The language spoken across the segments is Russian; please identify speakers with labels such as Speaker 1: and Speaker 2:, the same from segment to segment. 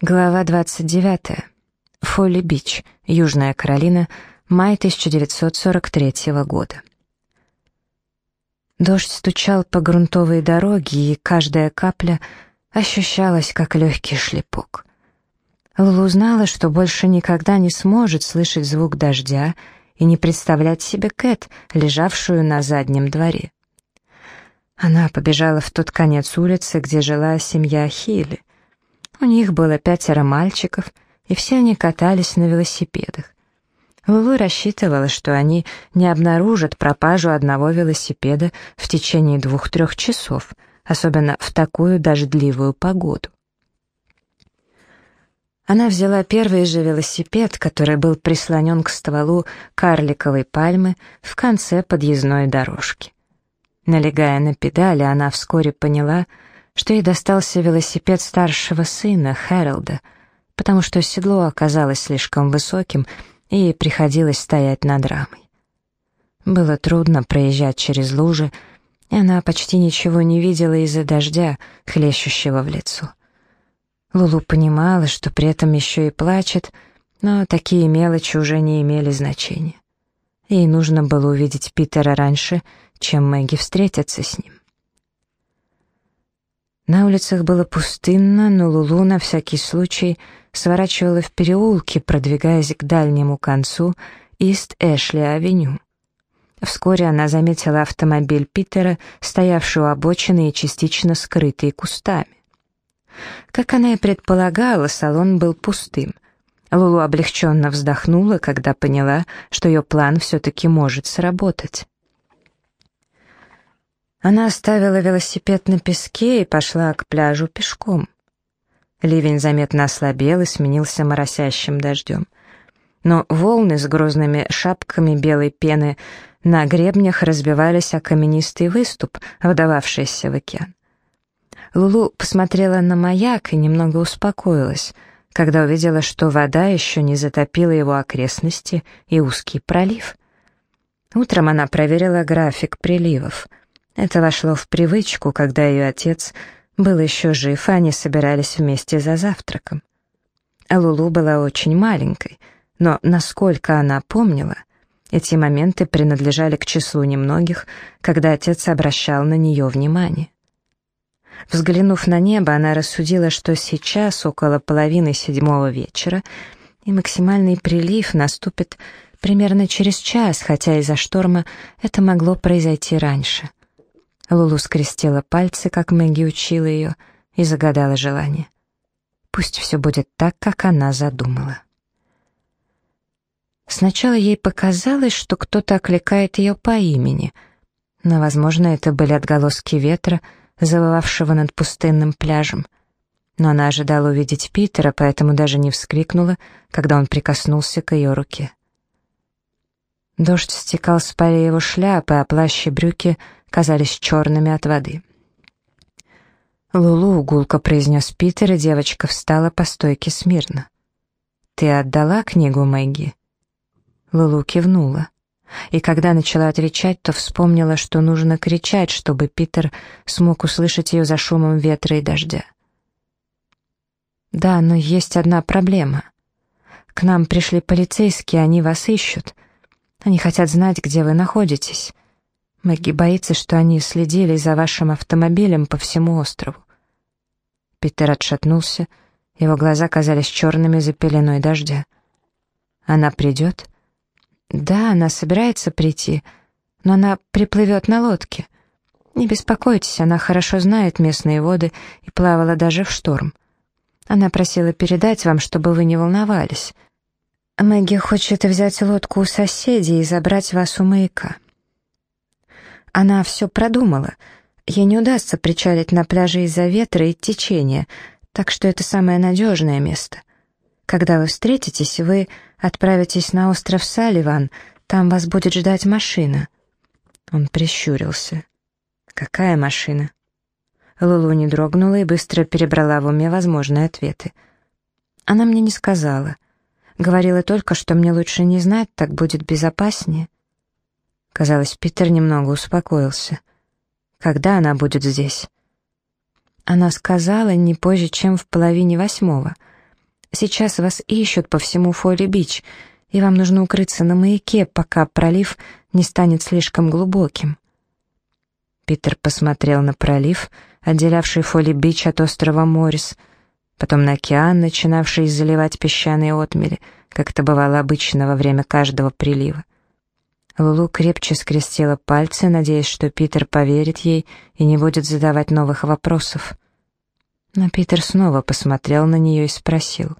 Speaker 1: Глава 29. Фолли-Бич, Южная Каролина, май 1943 года. Дождь стучал по грунтовой дороге, и каждая капля ощущалась, как легкий шлепок. Лулу знала, что больше никогда не сможет слышать звук дождя и не представлять себе Кэт, лежавшую на заднем дворе. Она побежала в тот конец улицы, где жила семья Хилли. У них было пятеро мальчиков, и все они катались на велосипедах. Лулу рассчитывала, что они не обнаружат пропажу одного велосипеда в течение двух-трех часов, особенно в такую дождливую погоду. Она взяла первый же велосипед, который был прислонен к стволу карликовой пальмы в конце подъездной дорожки. Налегая на педали, она вскоре поняла, что ей достался велосипед старшего сына, Хэролда, потому что седло оказалось слишком высоким, и приходилось стоять над рамой. Было трудно проезжать через лужи, и она почти ничего не видела из-за дождя, хлещущего в лицо. Лулу понимала, что при этом еще и плачет, но такие мелочи уже не имели значения. Ей нужно было увидеть Питера раньше, чем Мэгги встретится с ним. На улицах было пустынно, но Лулу на всякий случай сворачивала в переулки, продвигаясь к дальнему концу Ист-Эшли-авеню. Вскоре она заметила автомобиль Питера, стоявший у обочины и частично скрытый кустами. Как она и предполагала, салон был пустым. Лулу облегченно вздохнула, когда поняла, что ее план все-таки может сработать. Она оставила велосипед на песке и пошла к пляжу пешком. Ливень заметно ослабел и сменился моросящим дождем. Но волны с грозными шапками белой пены на гребнях разбивались о каменистый выступ, вдававшийся в океан. Лулу посмотрела на маяк и немного успокоилась, когда увидела, что вода еще не затопила его окрестности и узкий пролив. Утром она проверила график приливов — это вошло в привычку, когда ее отец был еще жив, а они собирались вместе за завтраком. А Лулу была очень маленькой, но, насколько она помнила, эти моменты принадлежали к числу немногих, когда отец обращал на нее внимание. Взглянув на небо, она рассудила, что сейчас около половины седьмого вечера, и максимальный прилив наступит примерно через час, хотя из-за шторма это могло произойти раньше. Лулу скрестила пальцы, как Мэгги учила ее, и загадала желание. Пусть все будет так, как она задумала. Сначала ей показалось, что кто-то окликает ее по имени, но, возможно, это были отголоски ветра, завывавшего над пустынным пляжем. Но она ожидала увидеть Питера, поэтому даже не вскрикнула, когда он прикоснулся к ее руке. Дождь стекал с поля его шляпы, а плащ и брюки казались черными от воды. «Лулу», — гулко произнес Питер, и девочка встала по стойке смирно. «Ты отдала книгу Мэгги?» Лулу кивнула. И когда начала отвечать, то вспомнила, что нужно кричать, чтобы Питер смог услышать ее за шумом ветра и дождя. «Да, но есть одна проблема. К нам пришли полицейские, они вас ищут. Они хотят знать, где вы находитесь. Мэгги боится, что они следили за вашим автомобилем по всему острову. Питер отшатнулся, его глаза казались черными за пеленой дождя. Она придет? Да, она собирается прийти, но она приплывет на лодке. Не беспокойтесь, она хорошо знает местные воды и плавала даже в шторм. Она просила передать вам, чтобы вы не волновались. Мэгги хочет взять лодку у соседей и забрать вас у маяка. Она все продумала. Ей не удастся причалить на пляже из-за ветра и течения, так что это самое надежное место. Когда вы встретитесь, вы отправитесь на остров Салливан, там вас будет ждать машина. Он прищурился. «Какая машина?» Лулу не дрогнула и быстро перебрала в уме возможные ответы. Она мне не сказала — Говорила только, что мне лучше не знать, так будет безопаснее. Казалось, Питер немного успокоился. Когда она будет здесь? Она сказала не позже, чем в половине восьмого. Сейчас вас ищут по всему Фолли-Бич, и вам нужно укрыться на маяке, пока пролив не станет слишком глубоким». Питер посмотрел на пролив, отделявший Фолли-Бич от острова Моррис, потом на океан, начинавший заливать песчаные отмели, как это бывало обычно во время каждого прилива. Лулу крепче скрестила пальцы, надеясь, что Питер поверит ей и не будет задавать новых вопросов. Но Питер снова посмотрел на нее и спросил.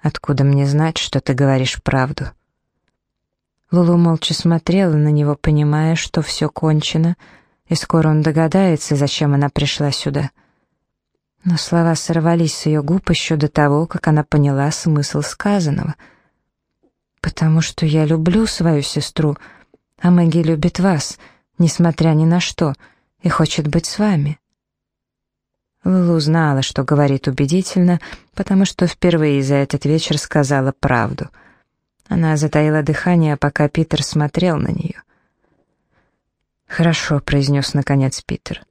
Speaker 1: «Откуда мне знать, что ты говоришь правду?» Лулу молча смотрела на него, понимая, что все кончено, и скоро он догадается, зачем она пришла сюда. Но слова сорвались с ее губ еще до того, как она поняла смысл сказанного — «Потому что я люблю свою сестру, а Мэгги любит вас, несмотря ни на что, и хочет быть с вами». Лулу знала, что говорит убедительно, потому что впервые за этот вечер сказала правду. Она затаила дыхание, пока Питер смотрел на нее. «Хорошо», — произнес наконец Питер.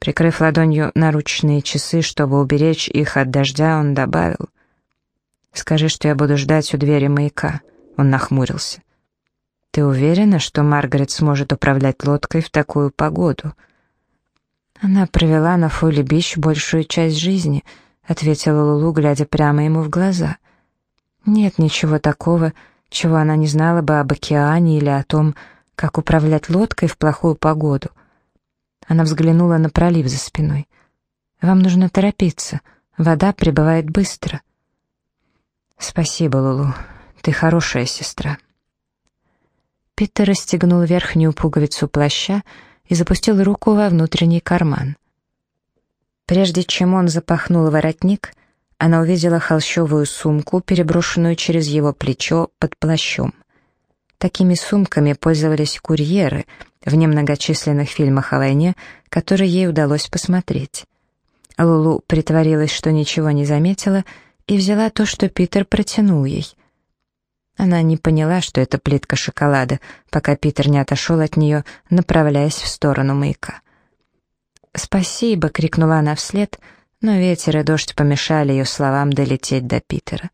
Speaker 1: Прикрыв ладонью наручные часы, чтобы уберечь их от дождя, он добавил. «Скажи, что я буду ждать у двери маяка. Он нахмурился. «Ты уверена, что Маргарет сможет управлять лодкой в такую погоду?» «Она провела на Фолли-Бич большую часть жизни», — ответила Лулу, глядя прямо ему в глаза. «Нет ничего такого, чего она не знала бы об океане или о том, как управлять лодкой в плохую погоду». Она взглянула на пролив за спиной. «Вам нужно торопиться. Вода прибывает быстро». «Спасибо, Лулу. Ты хорошая сестра». Питер расстегнул верхнюю пуговицу плаща и запустил руку во внутренний карман. Прежде чем он запахнул воротник, она увидела холщовую сумку, переброшенную через его плечо под плащом. Такими сумками пользовались курьеры в немногочисленных фильмах о войне, которые ей удалось посмотреть. Лулу притворилась, что ничего не заметила, и взяла то, что Питер протянул ей. Она не поняла, что это плитка шоколада, пока Питер не отошел от нее, направляясь в сторону маяка. «Спасибо!» — крикнула она вслед, но ветер и дождь помешали ее словам долететь до Питера.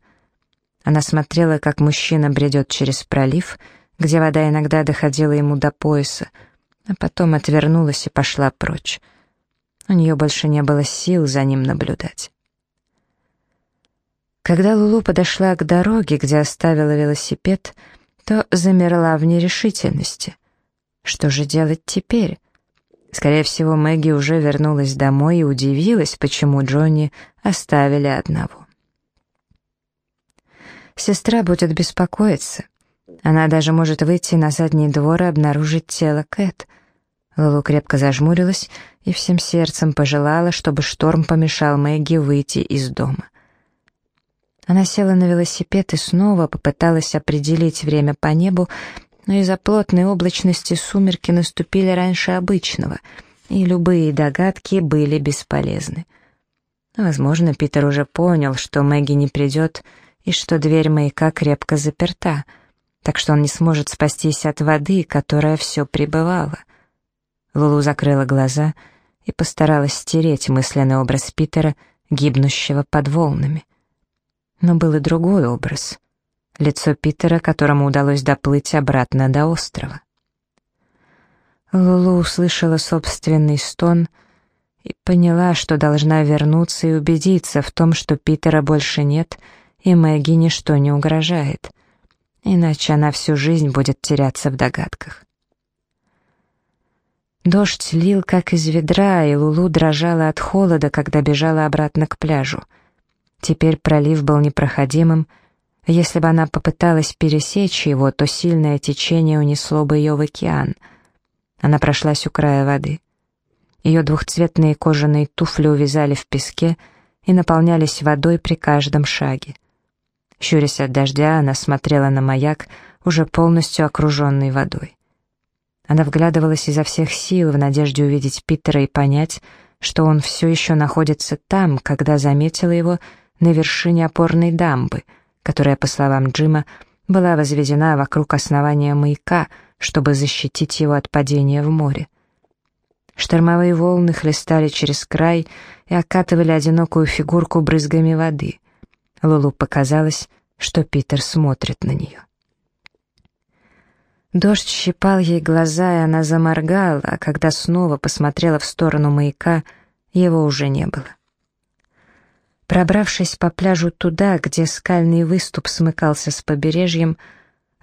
Speaker 1: Она смотрела, как мужчина бредет через пролив, где вода иногда доходила ему до пояса, а потом отвернулась и пошла прочь. У нее больше не было сил за ним наблюдать. Когда Лулу подошла к дороге, где оставила велосипед, то замерла в нерешительности. Что же делать теперь? Скорее всего, Мэгги уже вернулась домой и удивилась, почему Джонни оставили одного. Сестра будет беспокоиться. Она даже может выйти на задний двор и обнаружить тело Кэт. Лулу крепко зажмурилась и всем сердцем пожелала, чтобы шторм помешал Мэгги выйти из дома. Она села на велосипед и снова попыталась определить время по небу, но из-за плотной облачности сумерки наступили раньше обычного, и любые догадки были бесполезны. Возможно, Питер уже понял, что Мэгги не придет и что дверь маяка крепко заперта, так что он не сможет спастись от воды, которая все прибывала. Лулу закрыла глаза и постаралась стереть мысленный образ Питера, гибнущего под волнами. Но был и другой образ. Лицо Питера, которому удалось доплыть обратно до острова. Лулу услышала собственный стон и поняла, что должна вернуться и убедиться в том, что Питера больше нет, и Мэгги ничто не угрожает. Иначе она всю жизнь будет теряться в догадках. Дождь лил, как из ведра, и Лулу дрожала от холода, когда бежала обратно к пляжу — Теперь пролив был непроходимым. Если бы она попыталась пересечь его, то сильное течение унесло бы ее в океан. Она прошлась у края воды. Ее двухцветные кожаные туфли увязали в песке и наполнялись водой при каждом шаге. Щурясь от дождя, она смотрела на маяк, уже полностью окруженный водой. Она вглядывалась изо всех сил в надежде увидеть Питера и понять, что он все еще находится там, когда заметила его на вершине опорной дамбы, которая, по словам Джима, была возведена вокруг основания маяка, чтобы защитить его от падения в море. Штормовые волны хлестали через край и окатывали одинокую фигурку брызгами воды. Лулу показалось, что Питер смотрит на нее. Дождь щипал ей глаза, и она заморгала, а когда снова посмотрела в сторону маяка, его уже не было. Пробравшись по пляжу туда, где скальный выступ смыкался с побережьем,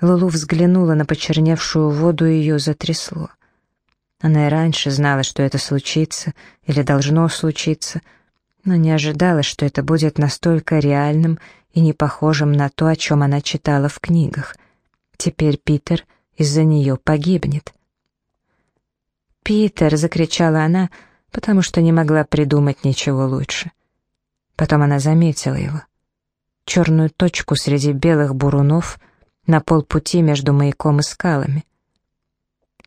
Speaker 1: Лулу взглянула на почерневшую воду, и ее затрясло. Она и раньше знала, что это случится или должно случиться, но не ожидала, что это будет настолько реальным и не похожим на то, о чем она читала в книгах. Теперь Питер из-за нее погибнет. «Питер!» — закричала она, потому что не могла придумать ничего лучше. Потом она заметила его. Черную точку среди белых бурунов на полпути между маяком и скалами.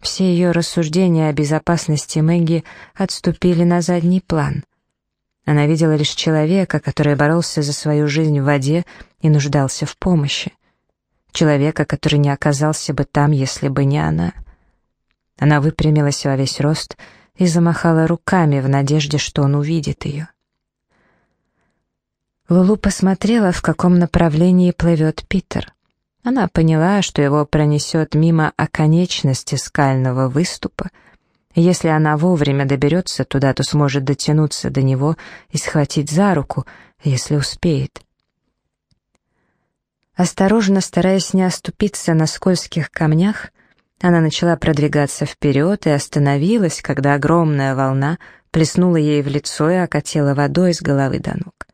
Speaker 1: Все ее рассуждения о безопасности Мэгги отступили на задний план. Она видела лишь человека, который боролся за свою жизнь в воде и нуждался в помощи. Человека, который не оказался бы там, если бы не она. Она выпрямилась во весь рост и замахала руками в надежде, что он увидит ее. Лулу посмотрела, в каком направлении плывет Питер. Она поняла, что его пронесет мимо оконечности скального выступа. Если она вовремя доберется туда, то сможет дотянуться до него и схватить за руку, если успеет. Осторожно, стараясь не оступиться на скользких камнях, она начала продвигаться вперед и остановилась, когда огромная волна плеснула ей в лицо и окатила водой с головы до ног.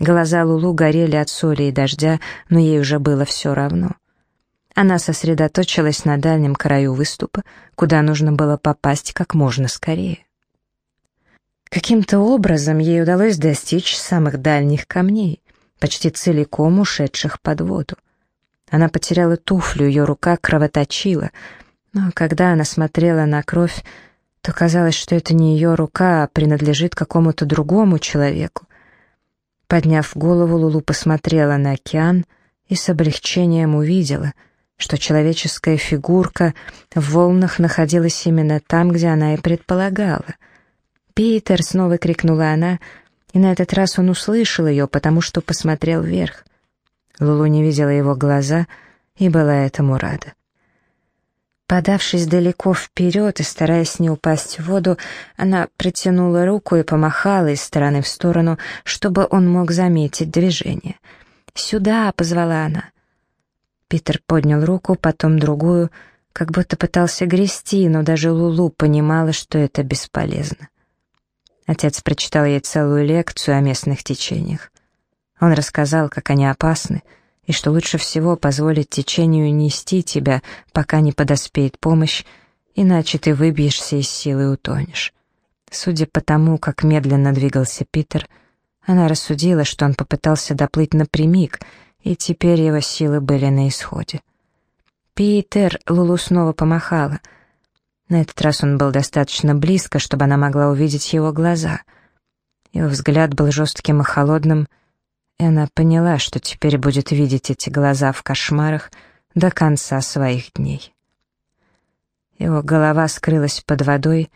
Speaker 1: Глаза Лулу горели от соли и дождя, но ей уже было все равно. Она сосредоточилась на дальнем краю выступа, куда нужно было попасть как можно скорее. Каким-то образом ей удалось достичь самых дальних камней, почти целиком ушедших под воду. Она потеряла туфлю, ее рука кровоточила, но когда она смотрела на кровь, то казалось, что это не ее рука, а принадлежит какому-то другому человеку, Подняв голову, Лулу посмотрела на океан и с облегчением увидела, что человеческая фигурка в волнах находилась именно там, где она и предполагала. «Питер!» — снова крикнула она, и на этот раз он услышал ее, потому что посмотрел вверх. Лулу не видела его глаза и была этому рада. Подавшись далеко вперед и стараясь не упасть в воду, она протянула руку и помахала из стороны в сторону, чтобы он мог заметить движение. «Сюда!» — позвала она. Питер поднял руку, потом другую, как будто пытался грести, но даже Лулу понимала, что это бесполезно. Отец прочитал ей целую лекцию о местных течениях. Он рассказал, как они опасны — и что лучше всего позволить течению нести тебя, пока не подоспеет помощь, иначе ты выбьешься из силы и утонешь. Судя по тому, как медленно двигался Питер, она рассудила, что он попытался доплыть напрямик, и теперь его силы были на исходе. «Питер!» — Лулу снова помахала. На этот раз он был достаточно близко, чтобы она могла увидеть его глаза. Его взгляд был жестким и холодным — и она поняла, что теперь будет видеть эти глаза в кошмарах до конца своих дней. Его голова скрылась под водой,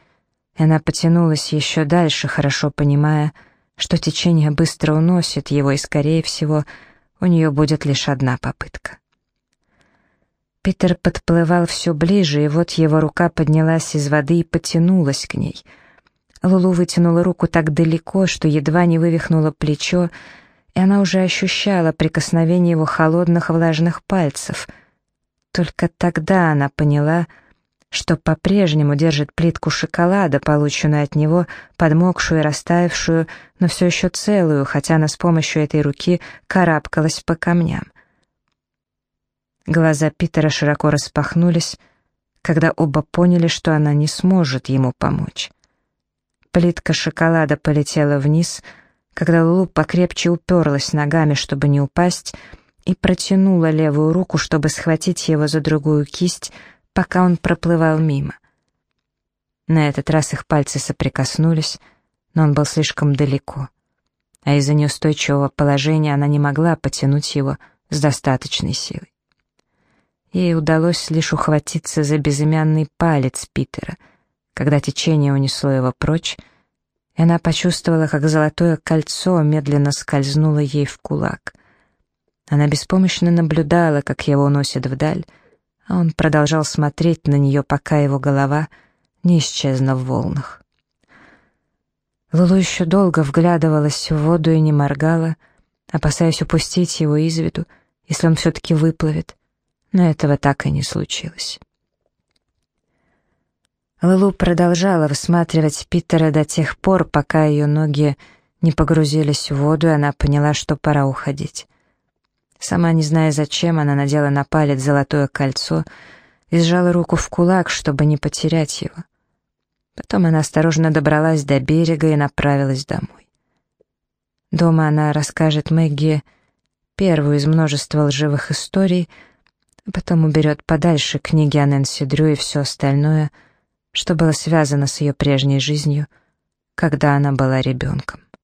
Speaker 1: и она потянулась еще дальше, хорошо понимая, что течение быстро уносит его, и, скорее всего, у нее будет лишь одна попытка. Питер подплывал все ближе, и вот его рука поднялась из воды и потянулась к ней. Лулу вытянула руку так далеко, что едва не вывихнула плечо, и она уже ощущала прикосновение его холодных влажных пальцев. Только тогда она поняла, что по-прежнему держит плитку шоколада, полученную от него, подмокшую и растаявшую, но все еще целую, хотя она с помощью этой руки карабкалась по камням. Глаза Питера широко распахнулись, когда оба поняли, что она не сможет ему помочь. Плитка шоколада полетела вниз — когда Лулу покрепче уперлась ногами, чтобы не упасть, и протянула левую руку, чтобы схватить его за другую кисть, пока он проплывал мимо. На этот раз их пальцы соприкоснулись, но он был слишком далеко, а из-за неустойчивого положения она не могла потянуть его с достаточной силой. Ей удалось лишь ухватиться за безымянный палец Питера, когда течение унесло его прочь, и она почувствовала, как золотое кольцо медленно скользнуло ей в кулак. Она беспомощно наблюдала, как его уносит вдаль, а он продолжал смотреть на нее, пока его голова не исчезла в волнах. Лулу еще долго вглядывалась в воду и не моргала, опасаясь упустить его из виду, если он все-таки выплывет, но этого так и не случилось. Лулу продолжала высматривать Питера до тех пор, пока ее ноги не погрузились в воду, и она поняла, что пора уходить. Сама не зная зачем, она надела на палец золотое кольцо и сжала руку в кулак, чтобы не потерять его. Потом она осторожно добралась до берега и направилась домой. Дома она расскажет Мэгги первую из множества лживых историй, а потом уберет подальше книги о Нэнси Дрю и все остальное — что было связано с ее прежней жизнью, когда она была ребенком.